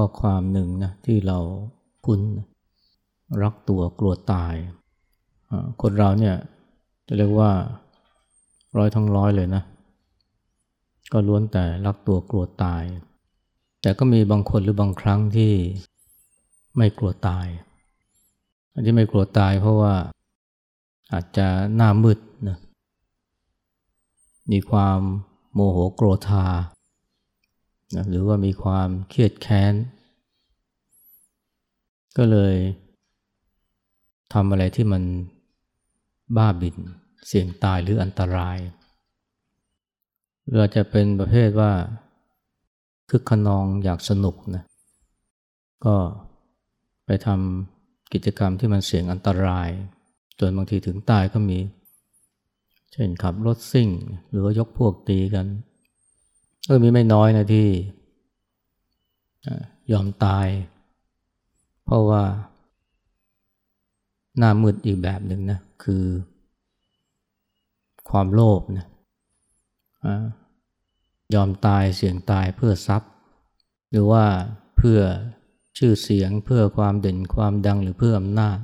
ข้อความหนึ่งนะที่เราคุ้นรักตัวกลัวตาย คนเราเนี่ยจะเรียกว่าร้อยทั้งร้อยเลยนะ ก็ล้วนแต่รักตัวกลัวตาย แต่ก็มีบางคนหรือบางครั้งที่ไม่กลัวตาย อันที่ไม่กลัวตายเพราะว่าอาจจะหน้ามืดนะมีความโมโหโกรธา นะหรือว่ามีความเครียดแค้น ก็เลยทำอะไรที่มันบ้าบินเสี่ยงตายหรืออันตรายหรือจะเป็นประเภทว่าคึกขนองอยากสนุกนะก็ไปทำกิจกรรมที่มันเสี่ยงอันตราย จนบางทีถึงตายก็มี เช่นขับรถซิ่ง หรือว่ายกพวกตีกัน ก็มีไม่น้อยนะที่ยอมตาย เพราะว่าหน้ามืดอีกแบบหนึ่งนะ คือ ความโลภนะยอมตายเสี่ยงตายเพื่อทรัพย์ หรือว่าเพื่อชื่อเสียงเพื่อความเด่นความดังหรือเพื่ออำนาจ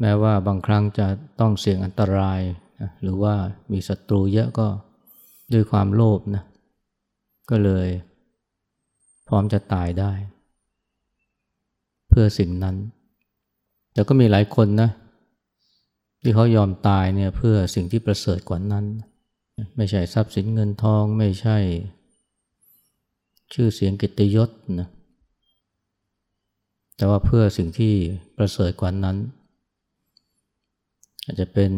แม้ว่าบางครั้งจะต้องเสี่ยงอันตรายนะหรือว่ามีศัตรูเยอะก็ด้วยความโลภนะ ก็เลย พร้อมจะตายได้ เพื่อสิ่งนั้น แต่ก็มีหลายคนนะ ที่เขายอมตายเนี่ยเพื่อสิ่งที่ประเสริฐกว่านั้น ไม่ใช่ทรัพย์สินเงินทองไม่ใช่ ชื่อเสียงกิตยศนะแต่ว่าเพื่อสิ่งที่ประเสริฐกว่านั้น อาจจะเป็น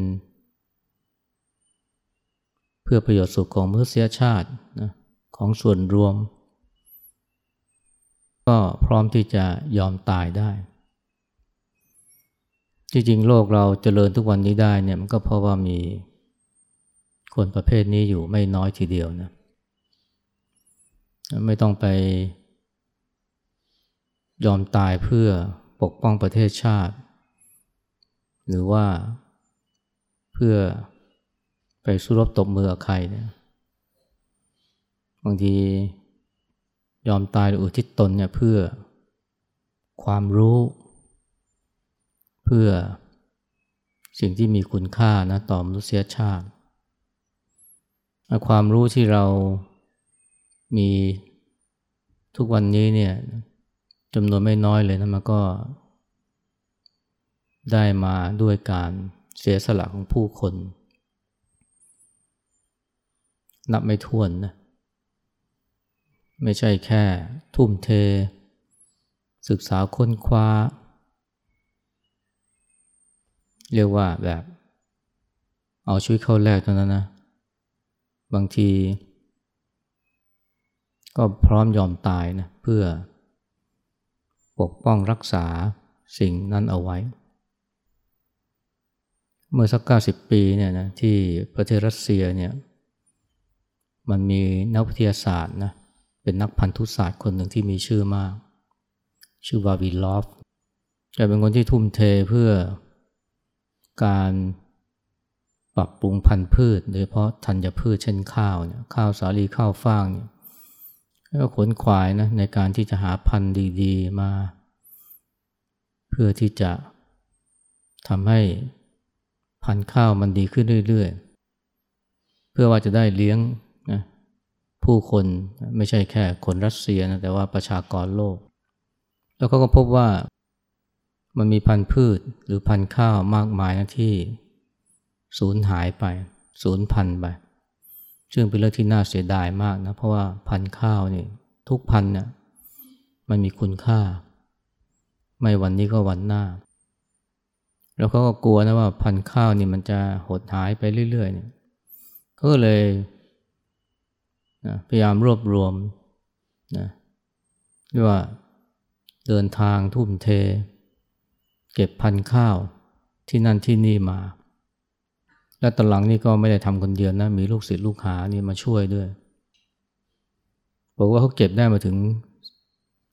เพื่อประโยชน์สุขของมนุษยชาตินะ ของส่วนรวม ก็พร้อมที่จะยอมตายได้ จริงๆ โลกเราจเจริญทุกวันนี้ได้เนี่ยมันก็เพราะว่ามีคนประเภทนี้อยู่ไม่น้อยทีเดียวนะ ไม่ต้องไปยอมตายเพื่อปกป้องประเทศชาติ หรือว่าเพื่อไปสู้รบตบมือกับใครเนี่ย บางทียอมตายหรืออุทิศตนเนี่ยเพื่อความรู้ เพื่อสิ่งที่มีคุณค่านะต่อมนุษยชาติ ความรู้ที่เรามีทุกวันนี้เนี่ยจำนวนไม่น้อยเลยนะมันก็ ได้มาด้วยการเสียสละของผู้คน นับไม่ถ้วนนะ ไม่ใช่แค่ทุ่มเท ศึกษาค้นคว้า เรียกว่าแบบ เอาชีวิตเข้าแลกเท่านั้นนะ บางที ก็พร้อมยอมตายนะเพื่อปกป้องรักษาสิ่งนั้นเอาไว้ เมื่อสักเก้าสิบปีเนี่ยนะที่ประเทศรัสเซียเนี่ยมันมีนักวิทยาศาสตร์นะเป็นนักพันธุศาสตร์คนหนึ่งที่มีชื่อมาก ชื่อวาวิลอฟแกเป็นคนที่ทุ่มเทเพื่อการปรับปรุงพันธุ์พืช โดยเฉพาะธัญพืชเช่นข้าวเนี่ยข้าวสาลีข้าวฟ่างเนี่ยก็ขนขวายนะในการที่จะหาพันธุ์ดีๆมา เพื่อที่จะทำให้พันธุ์ข้าวมันดีขึ้นเรื่อยๆ เพื่อว่าจะได้เลี้ยงนะ ผู้คนไม่ใช่แค่คนรัสเซียนะแต่ว่าประชากรโลก แล้วก็ก็พบว่ามันมีพันธุ์พืชหรือพันธุ์ข้าวมากมายนะที่สูญหายไปสูญพันธุ์ไปซึ่งเป็นเรื่องที่น่าเสียดายมากนะเพราะว่าพันธุ์ข้าวนี่ทุกพันธุ์เนี่ยมันมีคุณค่า ไม่วันนี้ก็วันหน้า แล้วเขาก็กลัวนะว่าพันธุ์ข้าวนี่มันจะหดหายไปเรื่อยๆเนี่ยก็เลย นะพยายามรวบรวมนะเรียกว่าเดินทางทุ่มเท เก็บพันข้าวที่นั่นที่นี่มา และตอนหลังนี่ก็ไม่ได้ทำคนเดียวนะ มีลูกศิษย์ลูกหานี่มาช่วยด้วย บอกว่าเขาเก็บได้มาถึง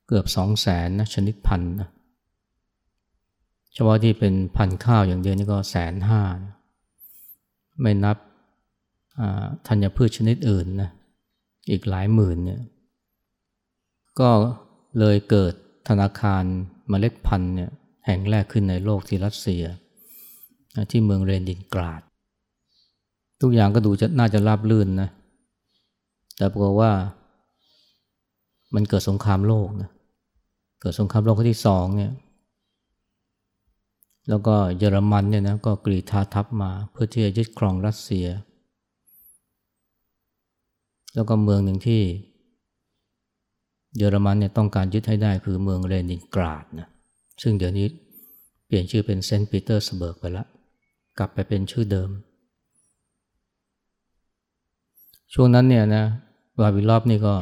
เกือบสองแสนนะชนิดพันนะเฉพาะที่เป็นพันข้าวอย่างเดียวนี่ก็แสนห้า ไม่นับธัญพืชชนิดอื่นนะ อีกหลายหมื่นเนี่ยก็เลยเกิดธนาคารเมล็ดพันธุ์เนี่ยแห่งแรกขึ้นในโลกที่รัสเซีย ที่เมืองเรนดินกราด ทุกอย่างก็ดูจะน่าจะราบลื่นนะแต่ปรากฏว่ามันเกิดสงครามโลกนะเกิดสงครามโลกครั้งที่สองเนี่ยแล้วก็เยอรมันเนี่ยนะก็กรีธาทัพมาเพื่อที่จะยึดครองรัสเซีย แล้วก็เมืองหนึ่งที่ เยอรมันเนี่ยต้องการยึดให้ได้คือเมืองเลนินกราดนะซึ่งเดี๋ยวนี้เปลี่ยนชื่อเป็นเซนต์ปีเตอร์สเบิร์กไปแล้วกลับไปเป็นชื่อเดิม ช่วงนั้นเนี่ยนะวาวิลอบนี่ก็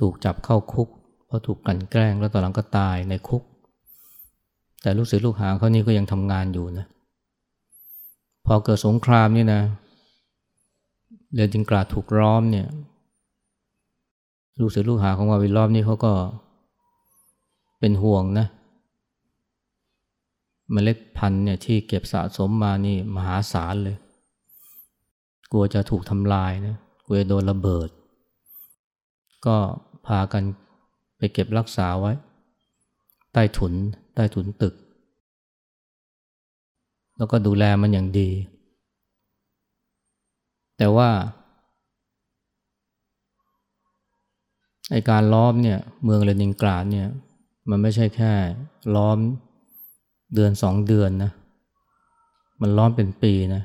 ถูกจับเข้าคุก เพราะถูกกลั่นแกล้งแล้วตอนหลังก็ตายในคุก แต่ลูกศิษย์ลูกหาเขานี่ก็ยังทำงานอยู่นะ พอเกิดสงครามนี่นะ เรนินกราดถูกร้อมเนี่ย ลูกศิษย์ลูกหาของวาวิลอบนี่เขาก็เป็นห่วงนะมเมล็ดพันธุ์เนี่ยที่เก็บสะสมมานี่มหาศาลเลย กลัวจะถูกทำลายนะกลัวจะโดนระเบิด ก็พากันไปเก็บรักษาไว้ ใต้ถุน ใต้ถุนตึก แล้วก็ดูแลมันอย่างดี แต่ว่าไอการล้อมเนี่ยเมืองเลนินกราดเนี่ยมันไม่ใช่แค่ล้อมเดือนสองเดือนนะมันล้อมเป็นปีนะ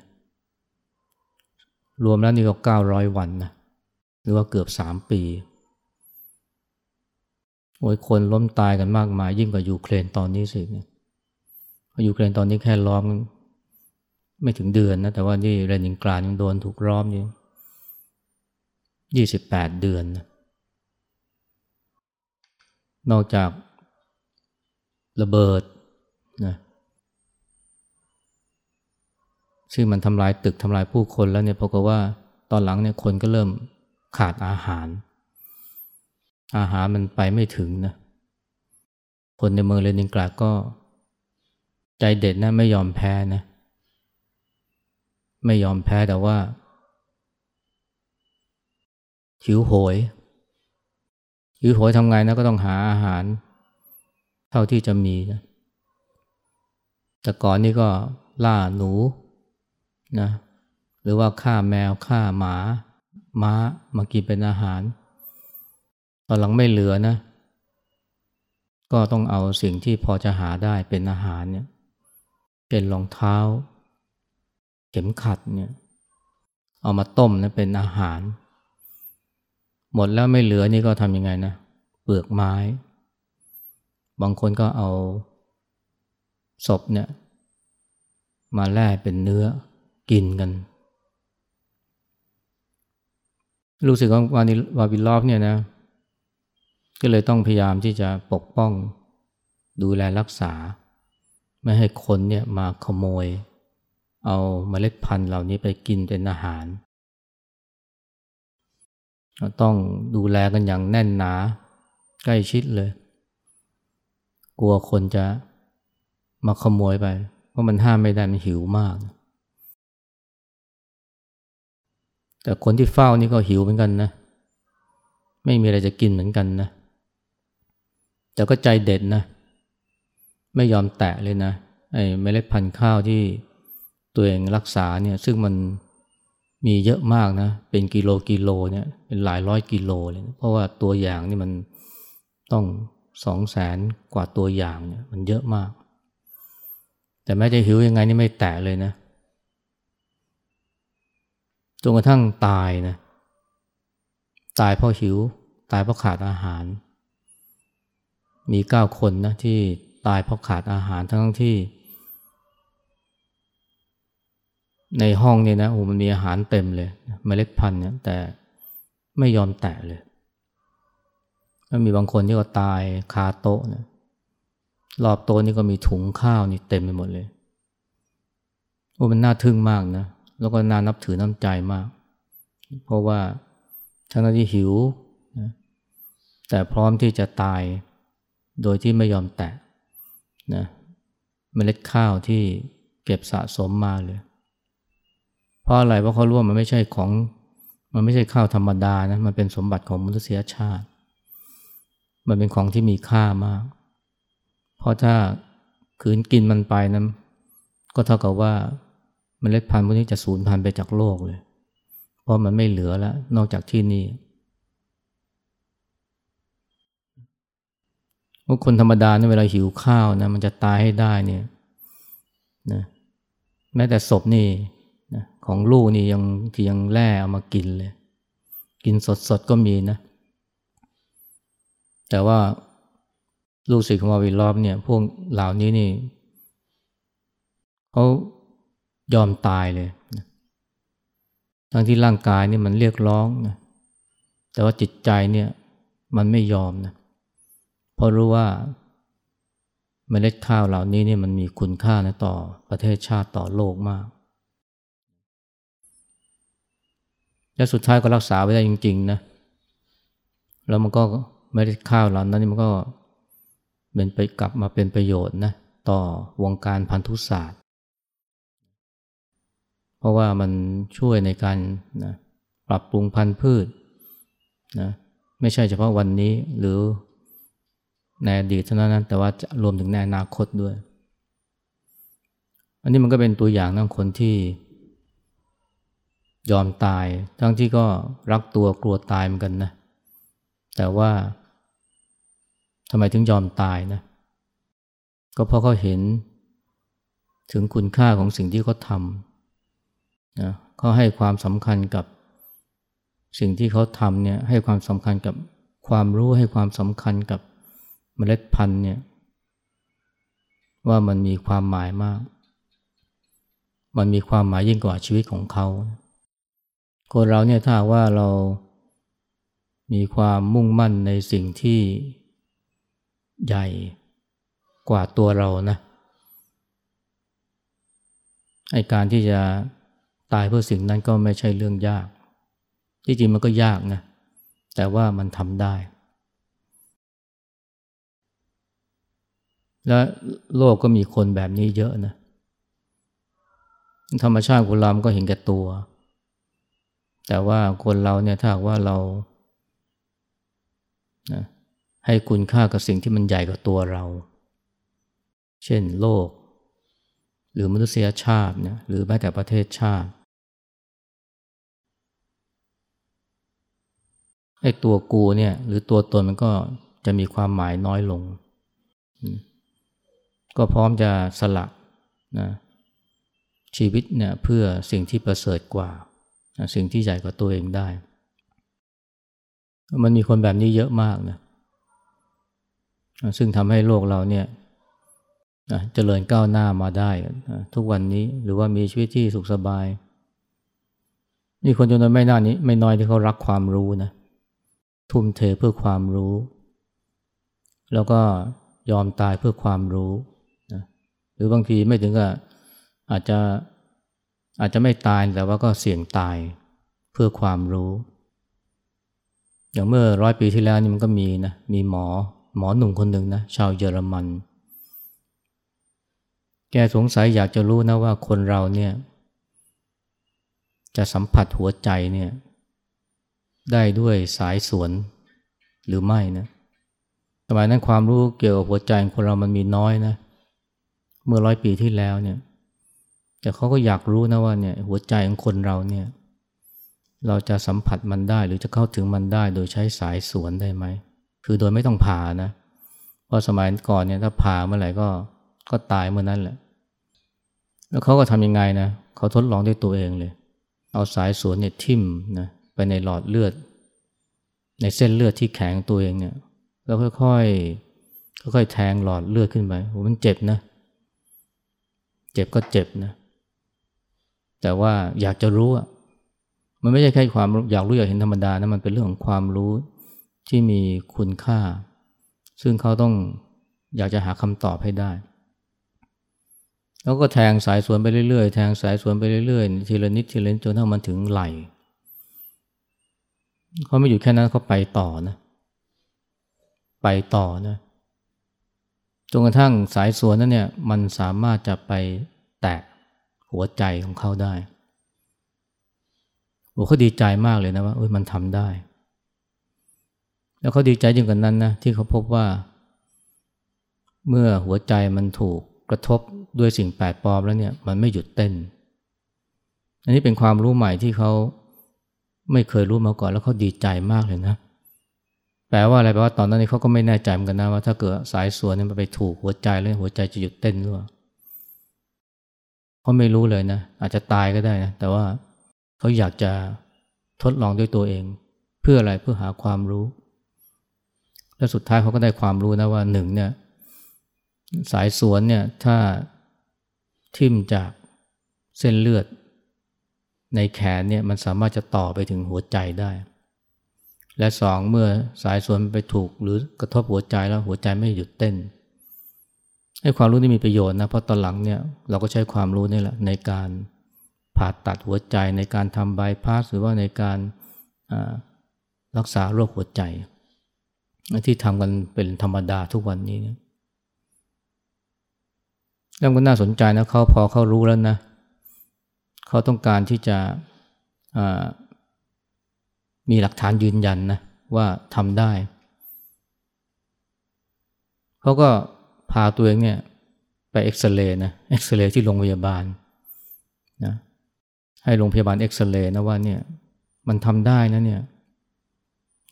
รวมแล้วนี่ก็เก้าร้อยวันนะหรือว่าเกือบสามปีโอ้ยคนล้มตายกันมากมายยิ่งกว่ายูเครนตอนนี้สิเนี่ยยูเครนตอนนี้แค่ล้อม ไม่ถึงเดือนนะแต่ว่านี่เรนินกราดยังโดนถูกล้อมอยู่ยี่สิบแปดเดือนนะนอกจากระเบิดนะซึ่งมันทำลายตึกทำลายผู้คนแล้วเนี่ยเพราะว่าตอนหลังเนี่ยคนก็เริ่มขาดอาหาร อาหารมันไปไม่ถึงนะคนในเมืองเลนินกราดก็ใจเด็ดนะไม่ยอมแพ้นะ ไม่ยอมแพ้แต่ว่า หิวโหย หิวโหยทำไงนะก็ต้องหาอาหาร เท่าที่จะมีนะแต่ก่อนนี่ก็ล่าหนูนะหรือว่าฆ่าแมวฆ่าหมาม้ามากินเป็นอาหาร ตอนหลังไม่เหลือนะ ก็ต้องเอาสิ่งที่พอจะหาได้เป็นอาหารเนี่ยเป็นรองเท้า เข็มขัดเนี่ยเอามาต้มนะเป็นอาหาร หมดแล้วไม่เหลือนี่ก็ทำยังไงนะ เปลือกไม้ บางคนก็เอาศพเนี่ยมาแล่เป็นเนื้อกินกัน รู้สึกว่าวานิวาวิลอฟเนี่ยนะ ก็เลยต้องพยายามที่จะปกป้องดูแลรักษา ไม่ให้คนเนี่ยมาขโมย เอาเมล็ดพันธุ์เหล่านี้ไปกินเป็นอาหาร ต้องดูแลกันอย่างแน่นหนา ใกล้ชิดเลย กลัวคนจะมาขโมยไป เพราะมันห้ามไม่ได้มันหิวมาก แต่คนที่เฝ้านี่ก็หิวเหมือนกันนะ ไม่มีอะไรจะกินเหมือนกันนะ แต่ก็ใจเด็ดนะ ไม่ยอมแตะเลยนะไอ้เมล็ดพันธุ์ข้าวที่ ตัวเองรักษาเนี่ยซึ่งมันมีเยอะมากนะ เป็นกิโลกิโลเนี่ยเป็นหลายร้อยกิโลเลยเพราะว่าตัวอย่างนี่มันต้องสองแสนกว่าตัวอย่างเนี่ยมันเยอะมาก แต่แม้จะหิวยังไงนี่ไม่แตะเลยนะจนกระทั่งตายนะตายเพราะหิว ตายเพราะขาดอาหาร มีเก้าคนนะที่ตายเพราะขาดอาหารทั้งที่ ในห้องเนี่ยนะโอ้มันมีอาหารเต็มเลยมเมล็ดพันธุ์เนี่ยแต่ไม่ยอมแตะเลยแล้วมีบางคนที่ก็ตายคาโต๊ะเนี่ยรอบโต๊ะนี่ก็มีถุงข้าวนี่เต็มไปหมดเลยโอ้มันน่าทึ่งมากนะแล้วก็น่านับถือน้ำใจมาก เพราะว่าทั้งที่หิวนะแต่พร้อมที่จะตายโดยที่ไม่ยอมแตะนะเมล็ดข้าวที่เก็บสะสมมาเลย เพราะอะไรเพราะเขารู้ว่ามันไม่ใช่ของมันไม่ใช่ข้าวธรรมดานะมันเป็นสมบัติของมนุษยชาติ มันเป็นของที่มีค่ามาก เพราะถ้าขืนกินมันไปนะก็เท่ากับว่ามันเล็ดพันธุ์พวกนี้จะสูญพันธุ์ไปจากโลกเลย เพราะมันไม่เหลือแล้วนอกจากที่นี่ว่าคนธรรมดาเนี่ยเวลาหิวข้าวนะมันจะตายให้ได้เนี่ยนะแม้แต่ศพนี่ ของลูกนี่ยังที่ยังแล่เอามากินเลย กินสดๆก็มีนะ แต่ว่าลูกศิษย์ของวาวิลอบเนี่ย พวกเหล่านี้นี่เขายอมตายเลยนะทั้งที่ร่างกายนี่มันเรียกร้องนะแต่ว่าจิตใจเนี่ยมันไม่ยอมนะเพราะรู้ว่าเมล็ดข้าวเหล่านี้เนี่ยมันมีคุณค่านะต่อประเทศชาติต่อโลกมาก และสุดท้ายก็รักษาไว้ได้จริงๆนะแล้วมันก็เมล็ดข้าวเหล่านั้นนี่มันก็เป็นไปกลับมาเป็นประโยชน์นะต่อวงการพันธุศาสตร์ เพราะว่ามันช่วยในการนะปรับปรุงพันธุ์พืชนะไม่ใช่เฉพาะวันนี้หรือในอดีตเท่านั้นแต่ว่าจะรวมถึงในอนาคตด้วย อันนี้มันก็เป็นตัวอย่างของคนที่ ยอมตาย ทั้งที่ก็รักตัวกลัวตายเหมือนกันนะ แต่ว่าทำไมถึงยอมตายนะ ก็เพราะเขาเห็นถึงคุณค่าของสิ่งที่เขาทำนะเขาให้ความสำคัญกับสิ่งที่เขาทำเนี่ยให้ความสำคัญกับความรู้ให้ความสำคัญกับเมล็ดพันธุ์เนี่ยว่ามันมีความหมายมาก มันมีความหมายยิ่งกว่าชีวิตของเขา คนเราเนี่ยถ้าว่าเรามีความมุ่งมั่นในสิ่งที่ใหญ่กว่าตัวเรานะไอการที่จะตายเพื่อสิ่งนั้นก็ไม่ใช่เรื่องยาก ที่จริงมันก็ยากนะ แต่ว่ามันทำได้ และโลกก็มีคนแบบนี้เยอะนะ ธรรมชาติคนเราก็เห็นแก่ตัว แต่ว่าคนเราเนี่ยถ้าว่าเรานะให้คุณค่ากับสิ่งที่มันใหญ่กว่าตัวเรา เช่นโลก หรือมนุษยชาติเนี่ยหรือแม้แต่ประเทศชาติไอ้ตัวกูเนี่ยหรือตัวตนมันก็จะมีความหมายน้อยลง ก็พร้อมจะสละนะชีวิตเนี่ยเพื่อสิ่งที่ประเสริฐกว่า สิ่งที่ใหญ่กว่าตัวเองได้ มันมีคนแบบนี้เยอะมากนะซึ่งทำให้โลกเราเนี่ยเจริญก้าวหน้ามาได้ ทุกวันนี้หรือว่ามีชีวิตที่สุขสบายมีคนจำนวนไม่น่านี้ ไม่น้อยที่เขารักความรู้นะทุ่มเทเพื่อความรู้ แล้วก็ยอมตายเพื่อความรู้หรือบางทีไม่ถึงกับอาจจะ อาจจะไม่ตายแต่ว่าก็เสี่ยงตายเพื่อความรู้ อย่างเมื่อร้อยปีที่แล้วนี่มันก็มีนะมีหมอหมอหนุ่มคนหนึ่งนะชาวเยอรมัน แกสงสัยอยากจะรู้นะว่าคนเราเนี่ย จะสัมผัสหัวใจเนี่ย ได้ด้วยสายสวนหรือไม่นะสมัยนั้นความรู้เกี่ยวกับหัวใจคนเรามันมีน้อยนะ เมื่อร้อยปีที่แล้วเนี่ย แต่เขาก็อยากรู้นะว่าเนี่ยหัวใจของคนเราเนี่ย เราจะสัมผัสมันได้หรือจะเข้าถึงมันได้โดยใช้สายสวนได้ไหม คือโดยไม่ต้องผ่านะ เพราะสมัยก่อนเนี่ยถ้าผ่าเมื่อไหร่ก็ก็ตายเมื่อนั้นแหละ แล้วเขาก็ทำยังไงนะเขาทดลองด้วยตัวเองเลย เอาสายสวนเนี่ยทิ่มนะไปในหลอดเลือด ในเส้นเลือดที่แข็งตัวเองเนี่ยแล้วค่อยๆค่อยๆแทงหลอดเลือดขึ้นไปโอ้มันเจ็บนะเเจ็บก็เจ็บนะ แต่ว่าอยากจะรู้อะมันไม่ใช่แค่ความอยากรู้อยากเห็นธรรมดานะมันเป็นเรื่องของความรู้ที่มีคุณค่า ซึ่งเขาต้องอยากจะหาคำตอบให้ได้ แล้วก็แทงสายสวนไปเรื่อยๆ แทงสายสวนไปเรื่อยๆ ทีละนิดทีละนิดจนถ้ามันถึงไหลเขาไม่อยู่แค่นั้นเขาไปต่อนะ ไปต่อนะจนกระทั่งสายสวนนั้นเนี่ยมันสามารถจะไปแตะ หัวใจของเขาได้โอ้เขาดีใจมากเลยนะว่ามันทำได้ แล้วเขาดีใจยิ่งกว่านั้นนะที่เขาพบว่า เมื่อหัวใจมันถูกกระทบด้วยสิ่งแปลกปลอมแล้วเนี่ยมันไม่หยุดเต้น อันนี้เป็นความรู้ใหม่ที่เขาไม่เคยรู้มาก่อนแล้วเขาดีใจมากเลยนะ แปลว่าอะไรแปลว่าตอนนั้นเขาก็ไม่แน่ใจเหมือนกันนะว่าถ้าเกิดสายส่วนนี้มันไปถูกหัวใจแล้วหัวใจจะหยุดเต้นหรือเปล่า เขาไม่รู้เลยนะ อาจจะตายก็ได้นะ แต่ว่าเขาอยากจะทดลองด้วยตัวเอง เพื่ออะไรเพื่อหาความรู้ และสุดท้ายเขาก็ได้ความรู้นะว่าหนึ่งเนี่ย สายสวนเนี่ยถ้าทิ่มจากเส้นเลือด ในแขนเนี่ยมันสามารถจะต่อไปถึงหัวใจได้ และสองเมื่อสายสวนไปถูกหรือกระทบหัวใจแล้วหัวใจไม่หยุดเต้น ให้ความรู้นี่มีประโยชน์นะเพราะตอนหลังเนี่ยเราก็ใช้ความรู้นี่แหละในการผ่าตัดหัวใจในการทำบายพาสหรือว่าในการรักษาโรคหัวใจ ที่ทำกันเป็นธรรมดาทุกวันนี้เนี่ยแล้วก็น่าสนใจนะเขาพอเขารู้แล้วนะเขาต้องการที่จะมีหลักฐานยืนยันนะว่าทำได้ เขาก็ พาตัวเองเนี่ยไปเอ็กซเรย์นะเอ็กซเรย์ที่โรงพยาบาลนะให้โรงพยาบาลเอ็กซเรย์นะว่าเนี่ยมันทำได้นะเนี่ย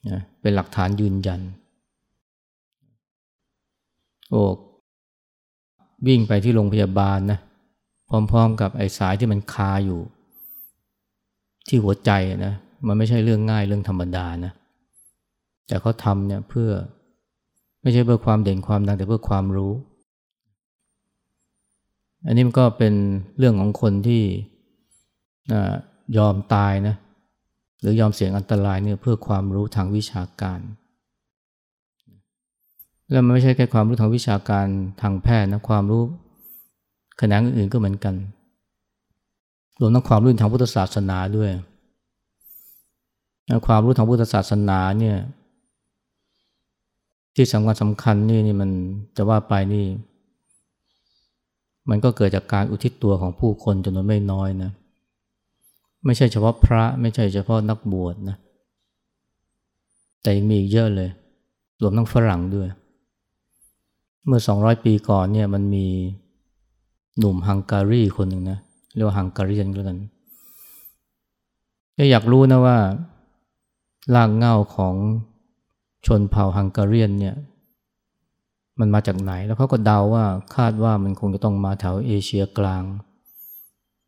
นะเป็นหลักฐานยืนยัน โอ้วิ่งไปที่โรงพยาบาลนะพร้อมๆกับไอ้สายที่มันคาอยู่ ที่หัวใจนะมันไม่ใช่เรื่องง่ายเรื่องธรรมดานะแต่เขาทำเนี่ยเพื่อ ไม่ใช่เพื่อความเด่นความดังแต่เพื่อความรู้ อันนี้มันก็เป็นเรื่องของคนที่ยอมตายนะหรือยอมเสี่ยงอันตรายเนี่ยเพื่อความรู้ทางวิชาการ แล้วมันไม่ใช่แค่ความรู้ทางวิชาการทางแพทย์นะความรู้แขนงอื่นๆก็เหมือนกันรวมทั้งความรู้ทางพุทธศาสนาด้วย ความรู้ทางพุทธศาสนาเนี่ย ที่สำคัญสำคัญนี่นี่มันจะว่าไปนี่ มันก็เกิดจากการอุทิศตัวของผู้คนจำนวนไม่น้อยนะไม่ใช่เฉพาะพระไม่ใช่เฉพาะนักบวชนะ แต่ยังมีอีกเยอะเลย รวมทั้งฝรั่งด้วย เมื่อสองร้อยปีก่อนเนี่ยมันมีหนุ่มฮังการีคนหนึ่งนะเรียกว่าฮังการีนก็แล้วกันอยากรู้นะว่าลากเง่าของ ชนเผ่าฮังการีนเนี่ยมันมาจากไหน แล้วเขาก็เดาว่าคาดว่ามันคงจะต้องมาแถวเอเชียกลาง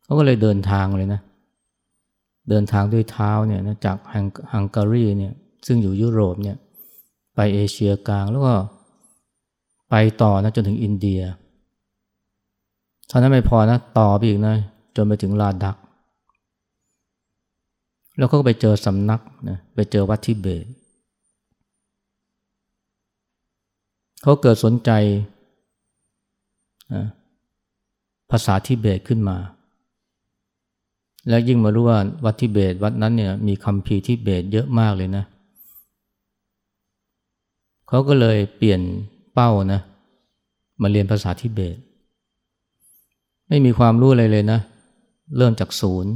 เขาก็เลยเดินทางเลยนะ เดินทางด้วยเท้าเนี่ยนะจากฮังการีเนี่ยซึ่งอยู่ยุโรปเนี่ยไปเอเชียกลางแล้วก็ไปต่อนะจนถึงอินเดียเท่านั้นไม่พอนะต่อไปอีกนะจนไปถึงลาดัก แล้วก็ไปเจอสำนักนะไปเจอวัดทิเบต เขาเกิดสนใจภาษาทิเบตขึ้นมา แล้วยิ่งมารู้ว่าวัดทิเบตวัดนั้นเนี่ยมีคำพีทิเบตเยอะมากเลยนะเขาก็เลยเปลี่ยนเป้านะมาเรียนภาษาทิเบต ไม่มีความรู้อะไรเลยนะ เริ่มจากศูนย์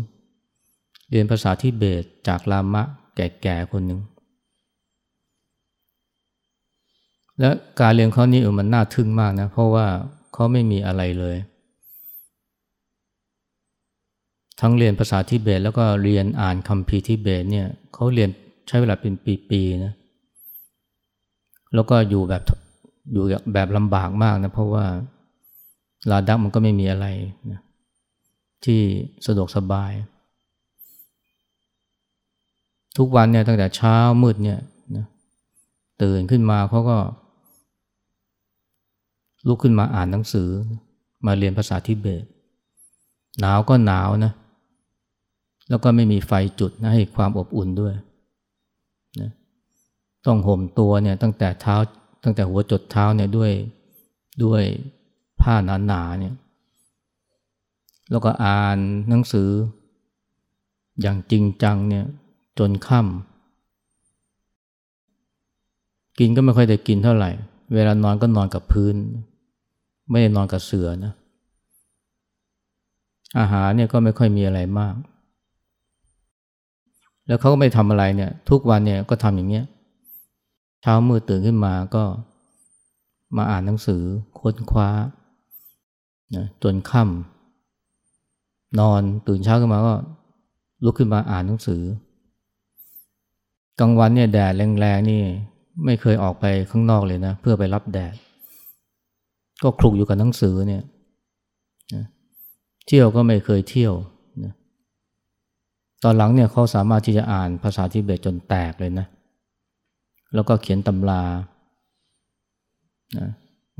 เรียนภาษาทิเบตจากลามะแก่ๆคนหนึ่ง และการเรียนเขานี่มันน่าทึ่งมากนะ เพราะว่าเขาไม่มีอะไรเลย ทั้งเรียนภาษาทิเบตแล้วก็เรียนอ่านคำพีทิเบตเนี่ยเขาเรียนใช้เวลาเป็นปีๆนะแล้วก็อยู่แบบอยู่แบบลำบากมากนะ เพราะว่าลาดักมันก็ไม่มีอะไรนะที่สะดวกสบาย ทุกวันเนี่ยตั้งแต่เช้ามืดเนี่ยนะตื่นขึ้นมาเขาก็ ลุกขึ้นมาอ่านหนังสือ มาเรียนภาษาทิเบต หนาวก็หนาวนะ แล้วก็ไม่มีไฟจุดนะให้ความอบอุ่นด้วยนะต้องห่มตัวเนี่ยตั้งแต่เท้าตั้งแต่หัวจดเท้าเนี่ยด้วยด้วยผ้าหนาๆเนี่ย แล้วก็อ่านหนังสือ อย่างจริงจังเนี่ยจนค่ำกินก็ไม่ค่อยได้กินเท่าไหร่ เวลานอนก็นอนกับพื้น ไม่ได้นอนกับเสือนะอาหารเนี่ยก็ไม่ค่อยมีอะไรมาก แล้วเขาก็ไม่ทำอะไรเนี่ย ทุกวันเนี่ยก็ทำอย่างเงี้ยเช้ามืดตื่นขึ้นมาก็มาอ่านหนังสือค้นคว้านะจนค่ำนอนตื่นเช้าขึ้นมาก็ลุกขึ้นมาอ่านหนังสือกลางวันเนี่ยแดดแรงๆนี่ไม่เคยออกไปข้างนอกเลยนะ เพื่อไปรับแดด ก็คลุกอยู่กับหนังสือเนี่ยเที่ยวก็ไม่เคยเที่ยวนะตอนหลังเนี่ยเขาสามารถที่จะอ่านภาษาทิเบตจนแตกเลยนะ แล้วก็เขียนตำรานะ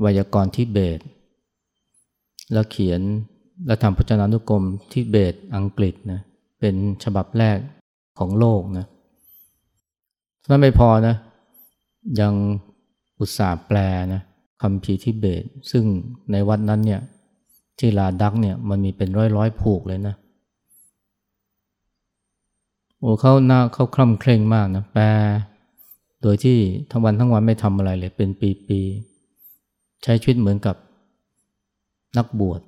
ไวยากรณ์ทิเบต แล้วเขียนและทำพจนานุกรมทิเบตอังกฤษนะเป็นฉบับแรกของโลกนะนั้นไม่พอนะ ยังอุตส่าห์แปลนะ คำพีทิเบต ซึ่งในวัดนั้นเนี่ยที่ลาดักเนี่ยมันมีเป็นร้อยร้อยผูกเลยนะ โอ้เขาหน้าเขาคล่ำเคร่งมากนะแปลโดยที่ทั้งวันทั้งวันไม่ทำอะไรเลยเป็นปีๆใช้ชีวิตเหมือนกับนักบวช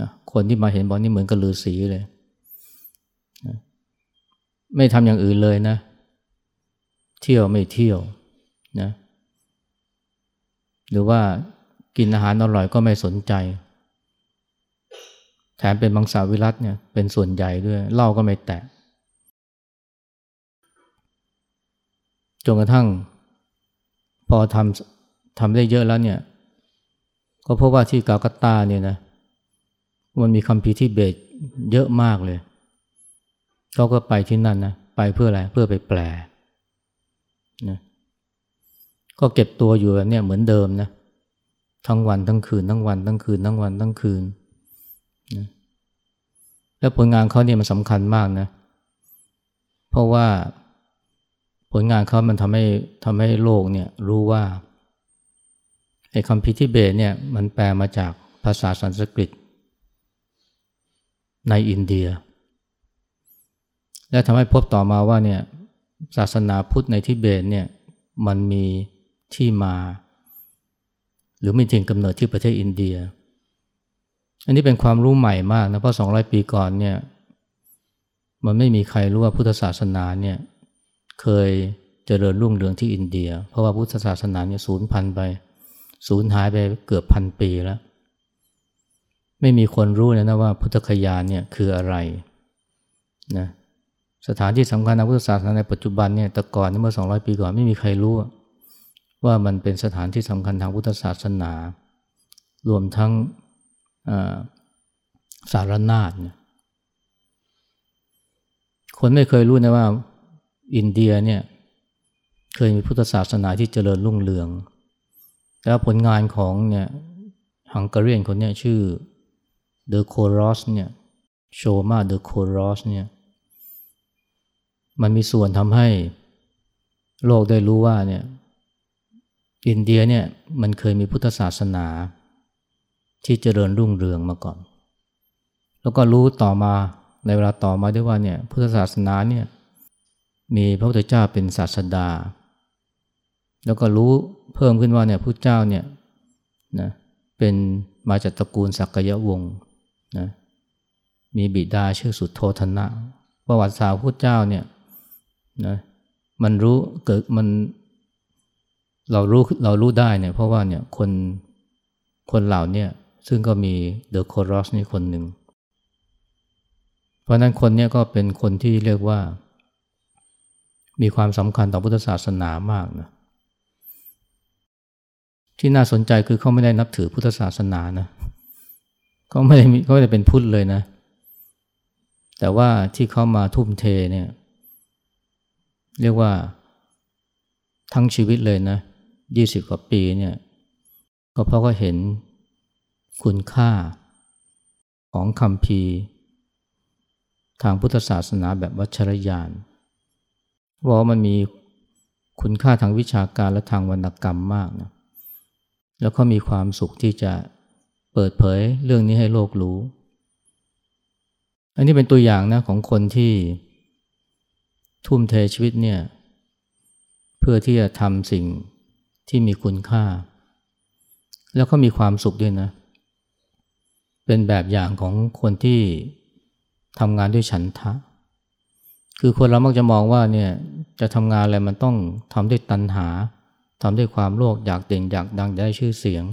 นะคนที่มาเห็นบอกนี่เหมือนกับฤาษีเลยนะไม่ทำอย่างอื่นเลยนะ เที่ยวไม่เที่ยวนะ หรือว่ากินอาหารอร่อยก็ไม่สนใจ แถมเป็นมังสวิรัตเนี่ยเป็นส่วนใหญ่ด้วยเหล้าก็ไม่แตะจนกระทั่ง พอทำทำได้เยอะแล้วเนี่ย ก็พบว่าที่กาลกัตตาเนี่ยนะมันมีคำพีที่เบตเยอะมากเลยเขาก็ไปที่นั่นนะไปเพื่ออะไรเพื่อไปแปลนะ ก็เก็บตัวอยู่แบบนี้เหมือนเดิมนะทั้งวันทั้งคืนทั้งวันทั้งคืนทั้งวันทั้งคืนนะแล้วผลงานเขาเนี่ยมันสำคัญมากนะ เพราะว่าผลงานเขามันทำให้ทำให้โลกเนี่ยรู้ว่าไอ้คำพิธิเบตเนี่ยมันแปลมาจากภาษาสันสกฤต ในอินเดีย และทำให้พบต่อมาว่าเนี่ยศาสนาพุทธในทิเบตเนี่ยมันมี ที่มา หรือมีถิ่นกำเนิดที่ประเทศอินเดีย อันนี้เป็นความรู้ใหม่มากนะเพราะสองร้อยปีก่อนเนี่ยมันไม่มีใครรู้ว่าพุทธศาสนาเนี่ยเคยเจริญรุ่งเรืองที่อินเดีย เพราะว่าพุทธศาสนาเนี่ยสูญพันธุ์ไปสูญหายไปเกือบพันปีแล้ว ไม่มีคนรู้เลยนะว่าพุทธคยานเนี่ยคืออะไรนะสถานที่สำคัญในพุทธศาสนาในปัจจุบันเนี่ยแต่ก่อนเมื่อสองร้อยปีก่อนไม่มีใครรู้ ว่ามันเป็นสถานที่สำคัญทางพุทธศาสนา รวมทั้งสารนาถเนี่ยคนไม่เคยรู้นะว่าอินเดียเนี่ยเคยมีพุทธศาสนาที่เจริญรุ่งเรืองแต่ผลงานของเนี่ยฮังกาเรียนคนนี้ชื่อเดอะโครอสเนี่ยโชมาเดอะโครอสเนี่ยมันมีส่วนทำให้โลกได้รู้ว่าเนี่ย อินเดียเนี่ยมันเคยมีพุทธศาสนาที่เจริญรุ่งเรืองมาก่อน แล้วก็รู้ต่อมาในเวลาต่อมาด้วยว่าเนี่ยพุทธศาสนาเนี่ยมีพระพุทธเจ้าเป็นศาสดา แล้วก็รู้เพิ่มขึ้นว่าเนี่ยพระเจ้าเนี่ยนะเป็นมาจากตระกูลสักยวงศ์นะมีบิดาชื่อสุดโทธนะประวัติศาสตร์พระเจ้าเนี่ยนะมันรู้เกิดมัน เรารู้เรารู้ได้เนี่ยเพราะว่าเนี่ยคนคนเหล่านี้ซึ่งก็มีเดอะโครอสนี่คนหนึ่ง เพราะนั้นคนนี้ก็เป็นคนที่เรียกว่า มีความสำคัญต่อพุทธศาสนามากนะที่น่าสนใจคือเขาไม่ได้นับถือพุทธศาสนานะเขาไม่ได้เขาไม่ได้เป็นพุทธเลยนะ แต่ว่าที่เขามาทุ่มเทเนี่ย เรียกว่าทั้งชีวิตเลยนะ ยี่สิบกว่าปีเนี่ยก็เพราะก็เห็นคุณค่าของคำพีทางพุทธศาสนาแบบวัชรยานว่ามันมีคุณค่าทางวิชาการและทางวรรณกรรมมากนะแล้วก็มีความสุขที่จะเปิดเผยเรื่องนี้ให้โลกรู้ อันนี้เป็นตัวอย่างนะของคนที่ทุ่มเทชีวิตเนี่ยเพื่อที่จะทำสิ่ง ที่มีคุณค่า แล้วก็มีความสุขด้วยนะ เป็นแบบอย่างของคนที่ทำงานด้วยฉันทะ คือคนเรามักจะมองว่าเนี่ยจะทำงานอะไรมันต้องทำด้วยตัณหาทำด้วยความโลภอยากเด่นอยากดังอยากได้ชื่อเสียง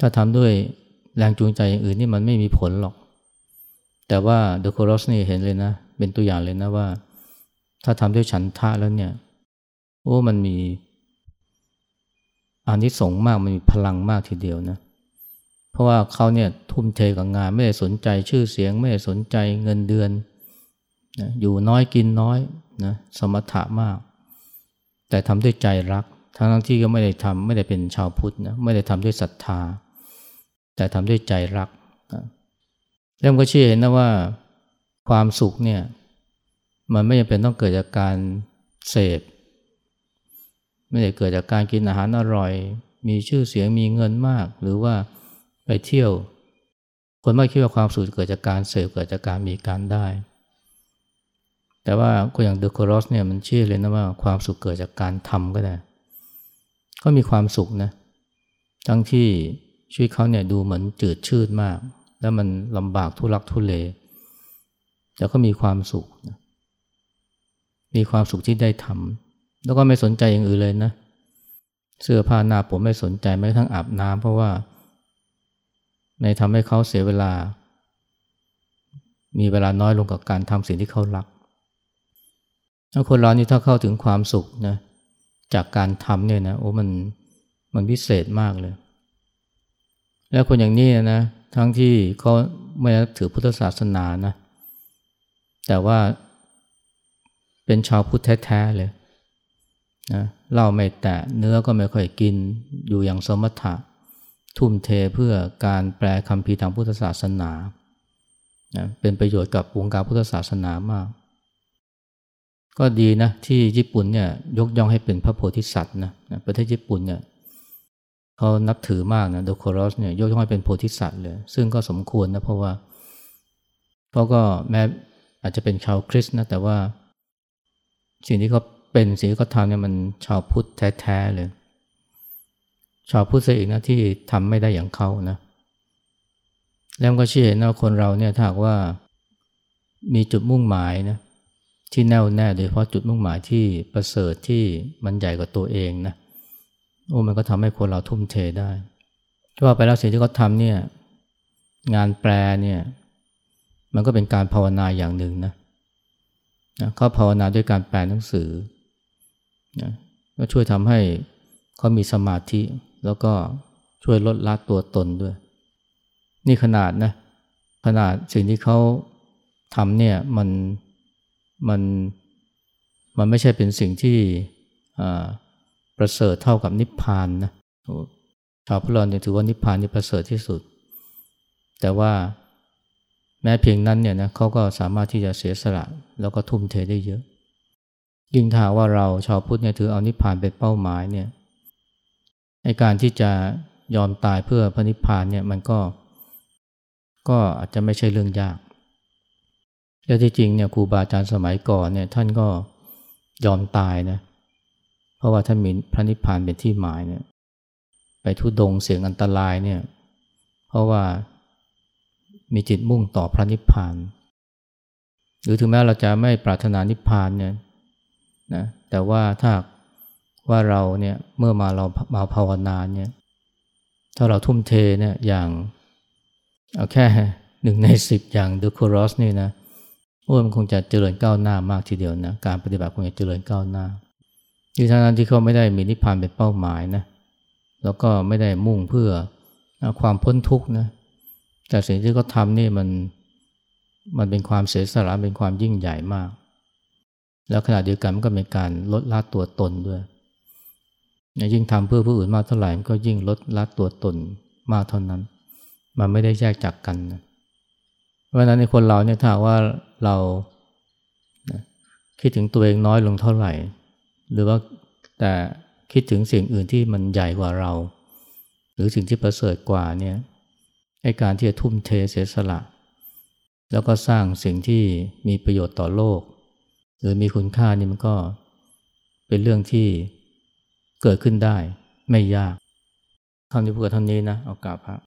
ถ้าทำด้วยแรงจูงใจอย่างอื่นนี่มันไม่มีผลหรอก แต่ว่าเดอะโครสนี่เห็นเลยนะ เป็นตัวอย่างเลยนะว่า ถ้าทำด้วยฉันทะแล้วเนี่ย โอ้มันมี อานิสงส์มากมันมีพลังมากทีเดียวนะเพราะว่าเขาเนี่ยทุ่มเทกับงานไม่ได้สนใจชื่อเสียง ไม่ได้สนใจเงินเดือนนะอยู่น้อยกินน้อยนะสมถะมาก แต่ทำด้วยใจรัก ทั้งที่ก็ไม่ได้ทำไม่ได้เป็นชาวพุทธนะไม่ได้ทำด้วยศรัทธา แต่ทำด้วยใจรักนะแล้วก็เชื่อเห็นนะว่าความสุขเนี่ยมันไม่จำเป็นต้องเกิดจากการเสพ ไม่ได้เกิดจากการกินอาหารอร่อย มีชื่อเสียงมีเงินมาก หรือว่าไปเที่ยว คนไม่คิดว่าความสุขเกิดจากการเสพเกิดจากการมีการได้ แต่ว่าคนอย่างเดอะคอรสเนี่ยมันเชื่อเลยนะว่าความสุขเกิดจากการทำก็ได้ก็มีความสุขนะทั้งที่ชีวิตเขาเนี่ยดูเหมือนจืดชืดมาก แล้วมันลำบากทุรักทุเลแต่ก็มีความสุข มีความสุขที่ได้ทำ แล้วก็ไม่สนใจอย่างอื่นเลยนะ เสื้อผ้าหน้าผมไม่สนใจแม้กระทั่งอาบน้ำเพราะว่า ในทำให้เขาเสียเวลา มีเวลาน้อยลงกับการทำสิ่งที่เขารักถ้าคนเรานี่ถ้าเข้าถึงความสุขนะจากการทำเนี่ยนะโอ้มันมันพิเศษมากเลย แล้วคนอย่างนี้นะทั้งที่เขาไม่ถือพุทธศาสนานะแต่ว่าเป็นชาวพุทธแท้ๆเลย นะเหล้าไม่แตะเนื้อก็ไม่ค่อยกินอยู่อย่างสมถะ ทุ่มเทเพื่อการแปลคำพีทางพุทธศาสนานะเป็นประโยชน์กับวงการพุทธศาสนามาก ก็ดีนะที่ญี่ปุ่นเนี่ยยกย่องให้เป็นพระโพธิสัตว์นะนะประเทศญี่ปุ่นเนี่ยเขานับถือมากนะโดโครสเนี่ยยกย่องให้เป็นโพธิสัตว์เลย ซึ่งก็สมควรนะเพราะว่าเขาก็แม้อาจจะเป็นชาวคริสต์นะแต่ว่าสิ่งที่เขา เป็นสิ่งที่เขาทำเนี่ยมันชาวพุทธแท้ๆเลย ชาวพุทธเสียอีกนะที่ทำไม่ได้อย่างเขานะแล้วก็เชื่อนะคนเราเนี่ยถ้าว่ามีจุดมุ่งหมายนะที่แน่วแน่โดยเฉพาะจุดมุ่งหมายที่ประเสริฐที่มันใหญ่กว่าตัวเองนะโอ้มันก็ทำให้คนเราทุ่มเทได้ว่าไปแล้วสิ่งที่เขาทำเนี่ยงานแปลเนี่ยมันก็เป็นการภาวนาอย่างหนึ่งนะนะเขาภาวนาด้วยการแปลหนังสือ นะก็ช่วยทำให้เขามีสมาธิ แล้วก็ช่วยลดละตัวตนด้วย นี่ขนาดนะขนาดสิ่งที่เขาทำเนี่ยมันมันมันไม่ใช่เป็นสิ่งที่ประเสริฐเท่ากับนิพพานนะชาวพุทธเราถือว่านิพพานนี่ประเสริฐที่สุด แต่ว่าแม้เพียงนั้นเนี่ยนะเขาก็สามารถที่จะเสียสละแล้วก็ทุ่มเทได้เยอะ ยิ่งถ้าว่าเราชาวพุทธเนี่ยถือเอานิพพานเป็นเป้าหมายเนี่ยในการที่จะยอมตายเพื่อพระนิพพานเนี่ยมันก็ ก็อาจจะไม่ใช่เรื่องยากแล้วที่จริงเนี่ยครูบาอาจารย์สมัยก่อนเนี่ยท่านก็ยอมตายนะเพราะว่าท่านมีพระนิพพานเป็นที่หมายเนี่ยไปทุดงเสียงอันตรายเนี่ยเพราะว่ามีจิตมุ่งต่อพระนิพพาน หรือถึงแม้เราจะไม่ปรารถนานิพพานเนี่ย นะแต่ว่าถ้าว่าเราเนี่ยเมื่อมาเรามาภาวนาเนี่ยถ้าเราทุ่มเทเนี่ยอย่างเอาแค่หนึ่งในสิบอย่างดูครอสนี่นะโอ้มันคงจะเจริญก้าวหน้ามากทีเดียวนะการปฏิบัติคงจะเจริญก้าวหน้าที่ท่านั้นที่เขาไม่ได้มีนิพพานเป็นเป้าหมายนะแล้วก็ไม่ได้มุ่งเพื่อความพ้นทุกข์นะแต่สิ่งที่เขาทำนี่มันมันเป็นความเสียสละเป็นความยิ่งใหญ่มาก แล้วขณะเดียวกันมันก็เป็นการลดละตัวตนด้วยยิ่งทำเพื่อผู้อื่นมากเท่าไหร่มันก็ยิ่งลดละตัวตนมากเท่านั้น มันไม่ได้แยกจากกันนะเพราะนั้นในคนเราเนี่ยถ้าว่าเราคิดถึงตัวเองน้อยลงเท่าไหร่ หรือว่าแต่คิดถึงสิ่งอื่นที่มันใหญ่กว่าเรา หรือสิ่งที่ประเสริฐกว่าเนี่ยไอ้การที่จะทุ่มเทเสียสละ แล้วก็สร้างสิ่งที่มีประโยชน์ต่อโลก หรือมีคุณค่านี่มันก็เป็นเรื่องที่เกิดขึ้นได้ไม่ยากท่านที่พูดกับท่านี้นะเอากราบพระ